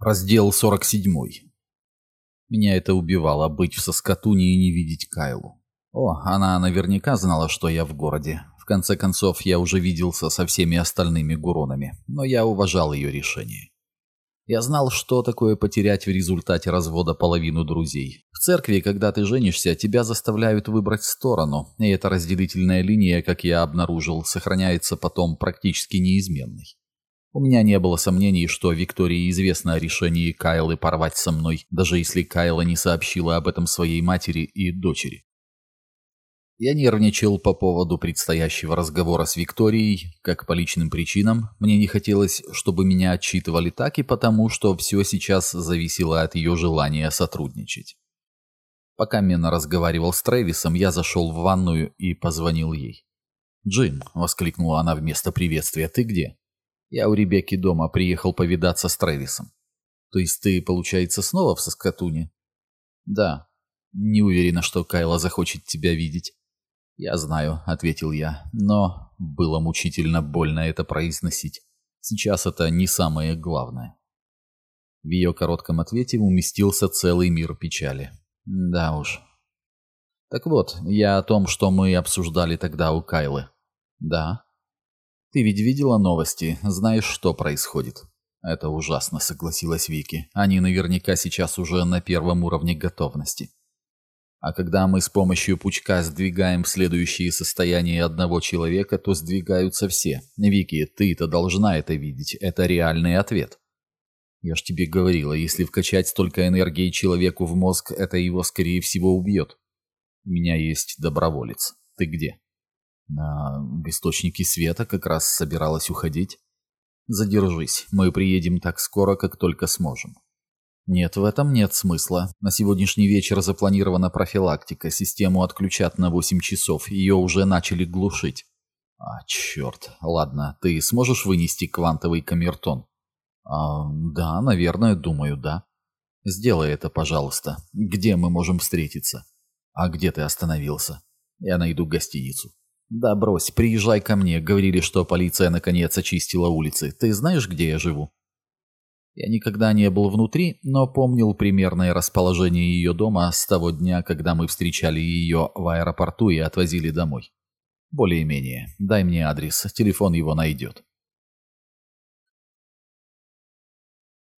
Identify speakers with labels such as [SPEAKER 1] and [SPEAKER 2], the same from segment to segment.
[SPEAKER 1] Раздел 47. Меня это убивало, быть в Соскатуне и не видеть Кайлу. О, она наверняка знала, что я в городе. В конце концов, я уже виделся со всеми остальными гуронами, но я уважал ее решение. Я знал, что такое потерять в результате развода половину друзей. В церкви, когда ты женишься, тебя заставляют выбрать сторону, и эта разделительная линия, как я обнаружил, сохраняется потом практически неизменной. У меня не было сомнений, что Виктории известно о решении Кайлы порвать со мной, даже если Кайла не сообщила об этом своей матери и дочери. Я нервничал по поводу предстоящего разговора с Викторией, как по личным причинам. Мне не хотелось, чтобы меня отчитывали так и потому, что все сейчас зависело от ее желания сотрудничать. Пока Мена разговаривал с Трэвисом, я зашел в ванную и позвонил ей. «Джим», — воскликнула она вместо приветствия, — «ты где?» Я у Ребекки дома приехал повидаться с Трэвисом. То есть ты, получается, снова в Соскатуне? Да. Не уверена, что Кайла захочет тебя видеть. Я знаю, ответил я, но было мучительно больно это произносить. Сейчас это не самое главное. В ее коротком ответе уместился целый мир печали. Да уж. Так вот, я о том, что мы обсуждали тогда у Кайлы. Да. Ты ведь видела новости, знаешь, что происходит. Это ужасно, согласилась Вики. Они наверняка сейчас уже на первом уровне готовности. А когда мы с помощью пучка сдвигаем следующие состояния одного человека, то сдвигаются все. Вики, ты-то должна это видеть. Это реальный ответ. Я ж тебе говорила, если вкачать столько энергии человеку в мозг, это его, скорее всего, убьет. У меня есть доброволец. Ты где? На источники света как раз собиралась уходить. Задержись, мы приедем так скоро, как только сможем. Нет, в этом нет смысла. На сегодняшний вечер запланирована профилактика. Систему отключат на 8 часов. Ее уже начали глушить. А, черт. Ладно, ты сможешь вынести квантовый камертон? А, да, наверное, думаю, да. Сделай это, пожалуйста. Где мы можем встретиться? А где ты остановился? Я найду гостиницу. «Да брось, приезжай ко мне. Говорили, что полиция наконец очистила улицы. Ты знаешь, где я живу?» Я никогда не был внутри, но помнил примерное расположение ее дома с того дня, когда мы встречали ее в аэропорту и отвозили домой. Более-менее. Дай мне адрес, телефон его найдет.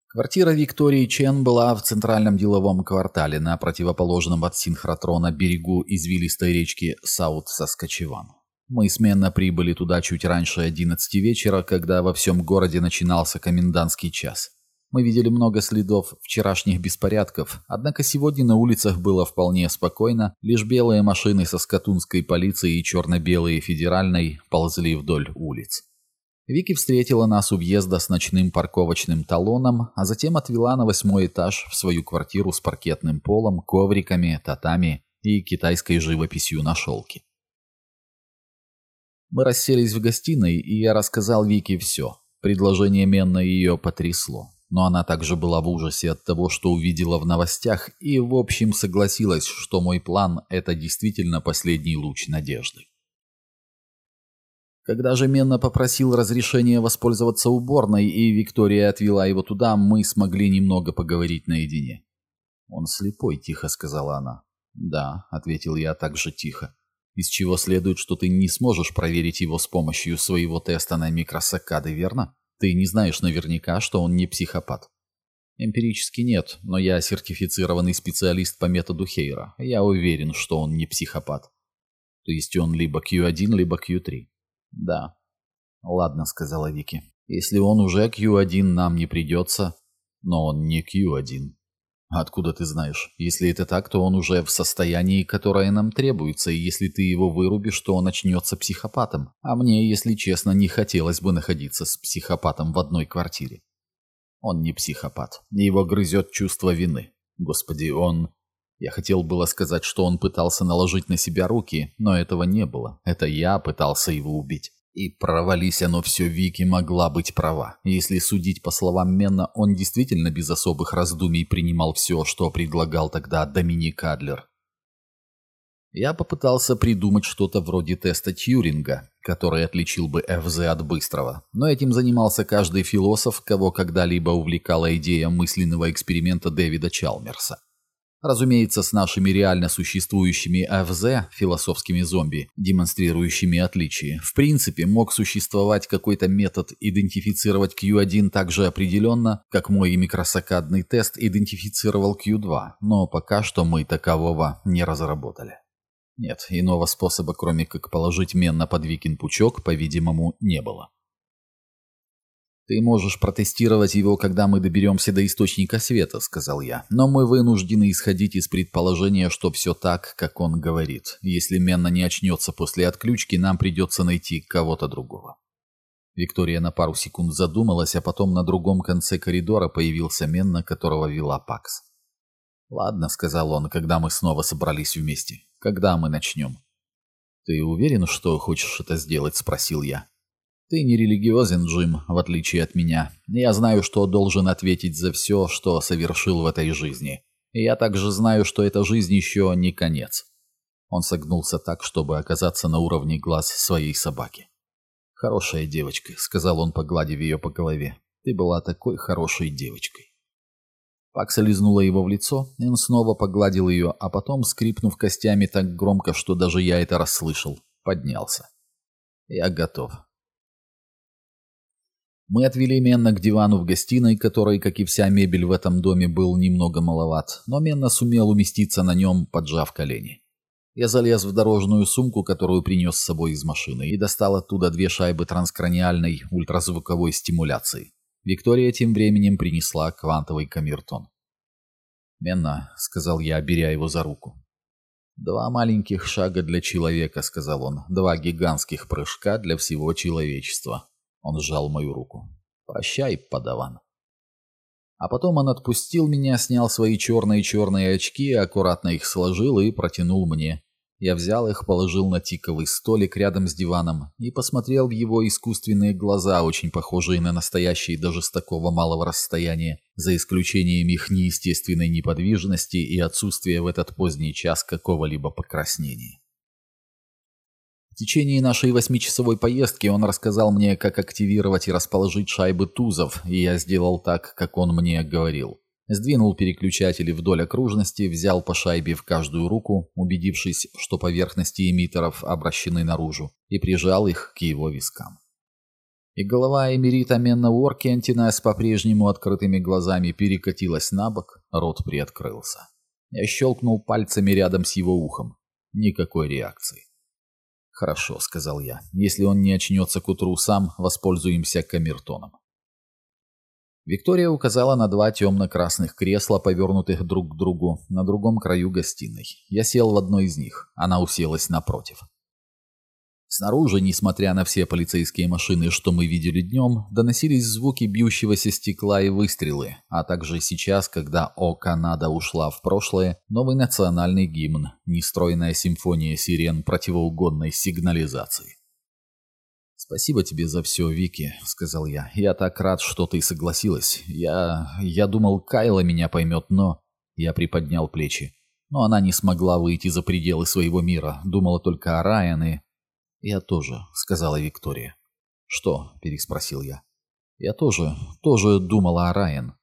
[SPEAKER 1] Квартира Виктории Чен была в центральном деловом квартале на противоположном от синхротрона берегу извилистой речки Саут-Саскачеван. Мы сменно прибыли туда чуть раньше 11 вечера, когда во всем городе начинался комендантский час. Мы видели много следов вчерашних беспорядков, однако сегодня на улицах было вполне спокойно, лишь белые машины со скатунской полицией и черно-белые федеральной ползли вдоль улиц. Вики встретила нас у въезда с ночным парковочным талоном, а затем отвела на восьмой этаж в свою квартиру с паркетным полом, ковриками, татами и китайской живописью на шелке. Мы расселись в гостиной, и я рассказал Вике все. Предложение Менна ее потрясло. Но она также была в ужасе от того, что увидела в новостях, и в общем согласилась, что мой план – это действительно последний луч надежды. Когда же Менна попросил разрешения воспользоваться уборной, и Виктория отвела его туда, мы смогли немного поговорить наедине. «Он слепой», — тихо сказала она. «Да», — ответил я также тихо из чего следует, что ты не сможешь проверить его с помощью своего теста на микросакады, верно? Ты не знаешь наверняка, что он не психопат. Эмпирически нет, но я сертифицированный специалист по методу Хейра. Я уверен, что он не психопат. То есть он либо Q1, либо Q3. Да. Ладно, сказала Вики. Если он уже Q1, нам не придется. Но он не Q1. Откуда ты знаешь? Если это так, то он уже в состоянии, которое нам требуется, и если ты его вырубишь, то он начнется психопатом. А мне, если честно, не хотелось бы находиться с психопатом в одной квартире. Он не психопат. Его грызет чувство вины. Господи, он... Я хотел было сказать, что он пытался наложить на себя руки, но этого не было. Это я пытался его убить. И провались оно все, Вики могла быть права. Если судить по словам Менна, он действительно без особых раздумий принимал все, что предлагал тогда Доминик Адлер. Я попытался придумать что-то вроде теста Тьюринга, который отличил бы ФЗ от быстрого, но этим занимался каждый философ, кого когда-либо увлекала идея мысленного эксперимента Дэвида Чалмерса. Разумеется, с нашими реально существующими АФЗ, философскими зомби, демонстрирующими отличия, в принципе мог существовать какой-то метод идентифицировать Q1 так же определенно, как мой микросакадный тест идентифицировал Q2, но пока что мы такового не разработали. Нет, иного способа, кроме как положить мен на подвикин пучок, по-видимому, не было. «Ты можешь протестировать его, когда мы доберемся до источника света», — сказал я. «Но мы вынуждены исходить из предположения, что все так, как он говорит. Если Менна не очнется после отключки, нам придется найти кого-то другого». Виктория на пару секунд задумалась, а потом на другом конце коридора появился Менна, которого вела Пакс. «Ладно», — сказал он, когда мы снова собрались вместе. «Когда мы начнем?» «Ты уверен, что хочешь это сделать?» — спросил я. Ты не религиозен, Джим, в отличие от меня. Я знаю, что должен ответить за все, что совершил в этой жизни. И я также знаю, что эта жизнь еще не конец. Он согнулся так, чтобы оказаться на уровне глаз своей собаки. «Хорошая девочка», — сказал он, погладив ее по голове. «Ты была такой хорошей девочкой». Пакса лизнула его в лицо, и он снова погладил ее, а потом, скрипнув костями так громко, что даже я это расслышал, поднялся. «Я готов», мы отвели Менна к дивану в гостиной, который, как и вся мебель в этом доме, был немного маловат, но Менна сумел уместиться на нем, поджав колени. Я залез в дорожную сумку, которую принес с собой из машины, и достал оттуда две шайбы транскраниальной ультразвуковой стимуляции. Виктория тем временем принесла квантовый камертон. «Менна», — сказал я, беря его за руку. «Два маленьких шага для человека», — сказал он, — «два гигантских прыжка для всего человечества». Он сжал мою руку. «Прощай, подаван». А потом он отпустил меня, снял свои черные-черные очки, аккуратно их сложил и протянул мне. Я взял их, положил на тиковый столик рядом с диваном и посмотрел в его искусственные глаза, очень похожие на настоящие даже с такого малого расстояния, за исключением их неестественной неподвижности и отсутствия в этот поздний час какого-либо покраснения. В течение нашей восьмичасовой поездки он рассказал мне, как активировать и расположить шайбы тузов, и я сделал так, как он мне говорил. Сдвинул переключатели вдоль окружности, взял по шайбе в каждую руку, убедившись, что поверхности эмиттеров обращены наружу, и прижал их к его вискам. И голова Эмирита Менна Уоркентина с по-прежнему открытыми глазами перекатилась на бок, рот приоткрылся. Я щелкнул пальцами рядом с его ухом. Никакой реакции. «Хорошо», — сказал я. «Если он не очнется к утру сам, воспользуемся камертоном». Виктория указала на два темно-красных кресла, повернутых друг к другу, на другом краю гостиной. Я сел в одно из них. Она уселась напротив. Снаружи, несмотря на все полицейские машины, что мы видели днем, доносились звуки бьющегося стекла и выстрелы, а также сейчас, когда О Канада ушла в прошлое, новый национальный гимн, нестройная симфония сирен противоугонной сигнализации. «Спасибо тебе за все, Вики», — сказал я. «Я так рад, что ты согласилась. Я... я думал, Кайла меня поймет, но...» Я приподнял плечи. Но она не смогла выйти за пределы своего мира, думала только о Райан и... «Я тоже», — сказала Виктория. «Что?» — переспросил я. «Я тоже, тоже думала о Райан».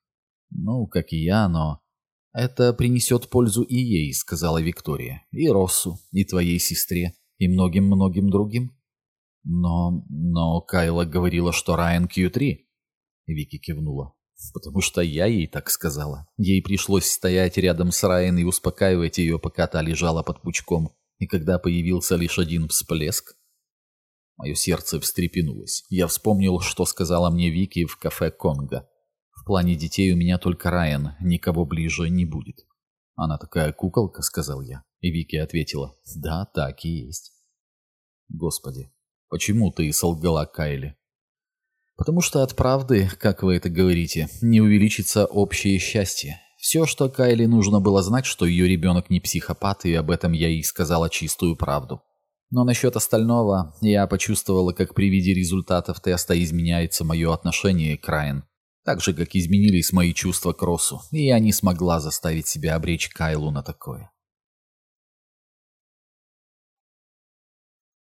[SPEAKER 1] «Ну, как и я, но...» «Это принесет пользу и ей», — сказала Виктория. «И Россу, и твоей сестре, и многим-многим другим». «Но... но Кайла говорила, что Райан Q3». Вики кивнула. «Потому что я ей так сказала. Ей пришлось стоять рядом с Райан и успокаивать ее, пока та лежала под пучком. И когда появился лишь один всплеск, Мое сердце встрепенулось. Я вспомнил, что сказала мне Вики в кафе Конго. В плане детей у меня только Райан, никого ближе не будет. Она такая куколка, сказал я. И Вики ответила, да, так и есть. Господи, почему ты солгала Кайли? Потому что от правды, как вы это говорите, не увеличится общее счастье. Все, что Кайли нужно было знать, что ее ребенок не психопат, и об этом я ей сказала чистую правду. Но насчет остального я почувствовала, как при виде результатов теста изменяется мое отношение к Райан. Так же, как изменились мои чувства к Россу, и я не смогла заставить себя обречь Кайлу на такое.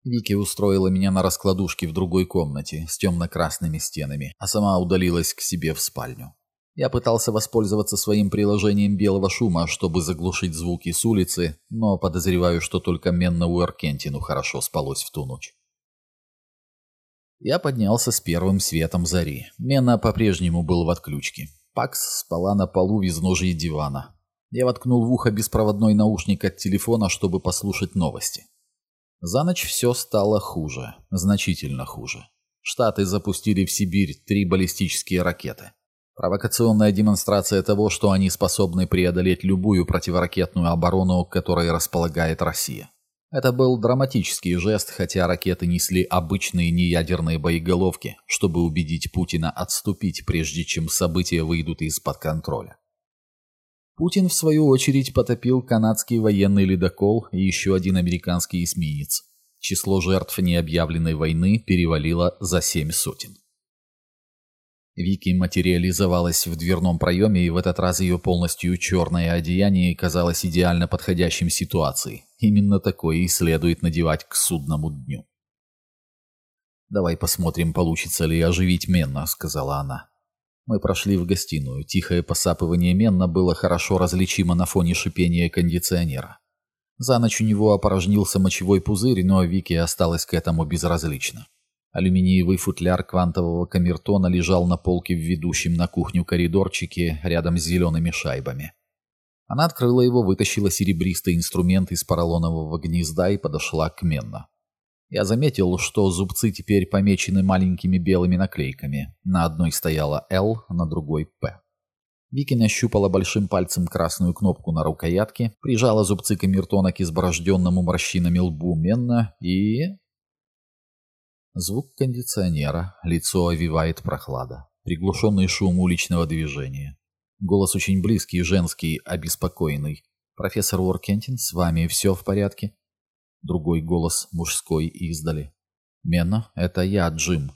[SPEAKER 1] Вики устроила меня на раскладушке в другой комнате с темно-красными стенами, а сама удалилась к себе в спальню. Я пытался воспользоваться своим приложением белого шума, чтобы заглушить звуки с улицы, но подозреваю, что только Менна Уэркентину хорошо спалось в ту ночь. Я поднялся с первым светом зари. Менна по-прежнему был в отключке. Пакс спала на полу в изножии дивана. Я воткнул в ухо беспроводной наушник от телефона, чтобы послушать новости. За ночь все стало хуже. Значительно хуже. Штаты запустили в Сибирь три баллистические ракеты. Провокационная демонстрация того, что они способны преодолеть любую противоракетную оборону, которой располагает Россия. Это был драматический жест, хотя ракеты несли обычные неядерные боеголовки, чтобы убедить Путина отступить, прежде чем события выйдут из-под контроля. Путин, в свою очередь, потопил канадский военный ледокол и еще один американский эсминец. Число жертв необъявленной войны перевалило за семь сотен. Вики материализовалась в дверном проеме, и в этот раз ее полностью черное одеяние казалось идеально подходящим ситуации. Именно такое и следует надевать к судному дню. «Давай посмотрим, получится ли оживить Менна», — сказала она. Мы прошли в гостиную. Тихое посапывание Менна было хорошо различимо на фоне шипения кондиционера. За ночь у него опорожнился мочевой пузырь, но Вики осталась к этому безразлично. Алюминиевый футляр квантового камертона лежал на полке в ведущем на кухню коридорчике рядом с зелеными шайбами. Она открыла его, вытащила серебристый инструмент из поролонового гнезда и подошла к Менна. Я заметил, что зубцы теперь помечены маленькими белыми наклейками. На одной стояла «Л», на другой «П». Вики нащупала большим пальцем красную кнопку на рукоятке, прижала зубцы камертона к изборожденному морщинами лбу Менна и... Звук кондиционера, лицо овивает прохлада, приглушенный шум уличного движения. Голос очень близкий, женский, обеспокоенный. «Профессор Уоркентин, с вами все в порядке?» Другой голос, мужской, издали. «Мена, это я, Джим.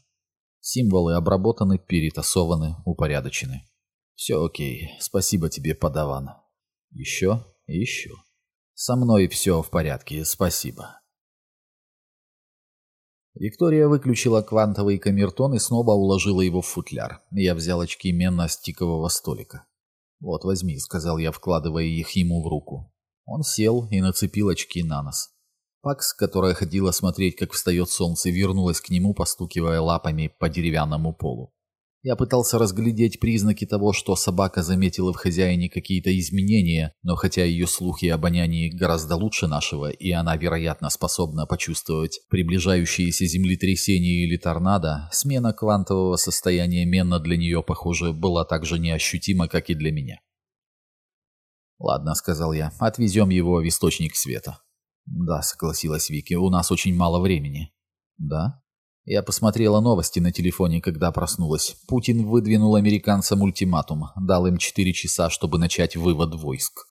[SPEAKER 1] Символы обработаны, перетасованы, упорядочены. Все окей, спасибо тебе, подаван. Еще еще. Со мной все в порядке, спасибо». Виктория выключила квантовый камертон и снова уложила его в футляр. Я взял очки Менна с тикового столика. «Вот, возьми», — сказал я, вкладывая их ему в руку. Он сел и нацепил очки на нос. Пакс, которая ходила смотреть, как встает солнце, вернулась к нему, постукивая лапами по деревянному полу. Я пытался разглядеть признаки того, что собака заметила в хозяине какие-то изменения, но хотя ее слух и обоняние гораздо лучше нашего, и она, вероятно, способна почувствовать приближающиеся землетрясения или торнадо, смена квантового состояния Менна для нее, похоже, была так же неощутима, как и для меня. «Ладно», — сказал я, — «отвезем его в источник света». «Да», — согласилась Вики, — «у нас очень мало времени». «Да?» Я посмотрела новости на телефоне, когда проснулась. Путин выдвинул американцам ультиматум, дал им 4 часа, чтобы начать вывод войск.